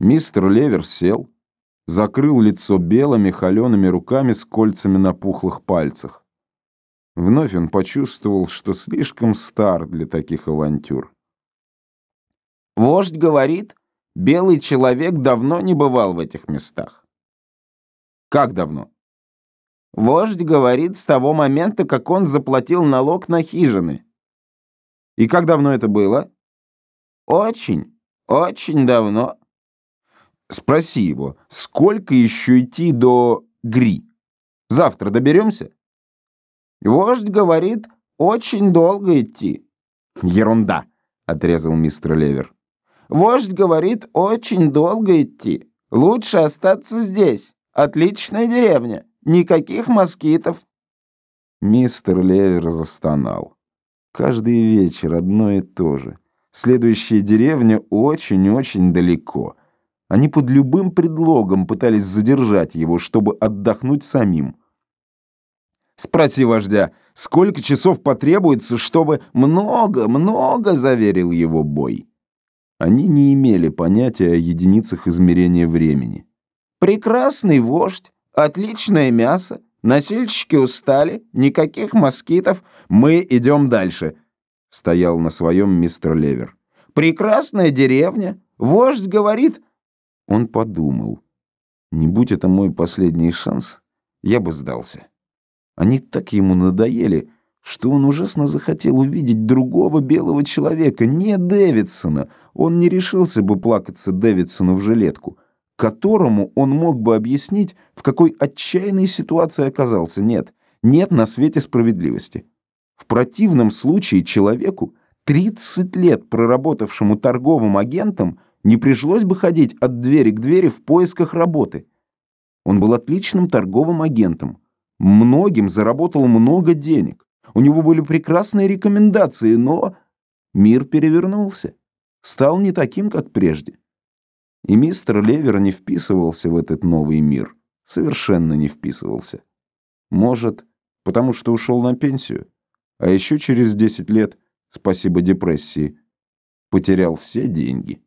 Мистер Левер сел, закрыл лицо белыми холеными руками с кольцами на пухлых пальцах. Вновь он почувствовал, что слишком стар для таких авантюр. Вождь говорит, белый человек давно не бывал в этих местах. Как давно? Вождь говорит с того момента, как он заплатил налог на хижины. И как давно это было? Очень, очень давно. Спроси его, сколько еще идти до Гри? Завтра доберемся? Вождь говорит, очень долго идти. Ерунда, отрезал мистер Левер. Вождь говорит, очень долго идти. Лучше остаться здесь. Отличная деревня. Никаких москитов. Мистер Левер застонал. Каждый вечер одно и то же. Следующая деревня очень-очень далеко. Они под любым предлогом пытались задержать его, чтобы отдохнуть самим. «Спроси вождя, сколько часов потребуется, чтобы...» «Много, много», — заверил его Бой. Они не имели понятия о единицах измерения времени. «Прекрасный вождь, отличное мясо, носильщики устали, никаких москитов, мы идем дальше», — стоял на своем мистер Левер. «Прекрасная деревня, вождь говорит...» Он подумал, не будь это мой последний шанс, я бы сдался. Они так ему надоели, что он ужасно захотел увидеть другого белого человека, не Дэвидсона. Он не решился бы плакаться Дэвидсону в жилетку, которому он мог бы объяснить, в какой отчаянной ситуации оказался. Нет, нет на свете справедливости. В противном случае человеку, 30 лет проработавшему торговым агентом, не пришлось бы ходить от двери к двери в поисках работы. Он был отличным торговым агентом. Многим заработал много денег. У него были прекрасные рекомендации, но мир перевернулся. Стал не таким, как прежде. И мистер Левер не вписывался в этот новый мир. Совершенно не вписывался. Может, потому что ушел на пенсию. А еще через 10 лет, спасибо депрессии, потерял все деньги.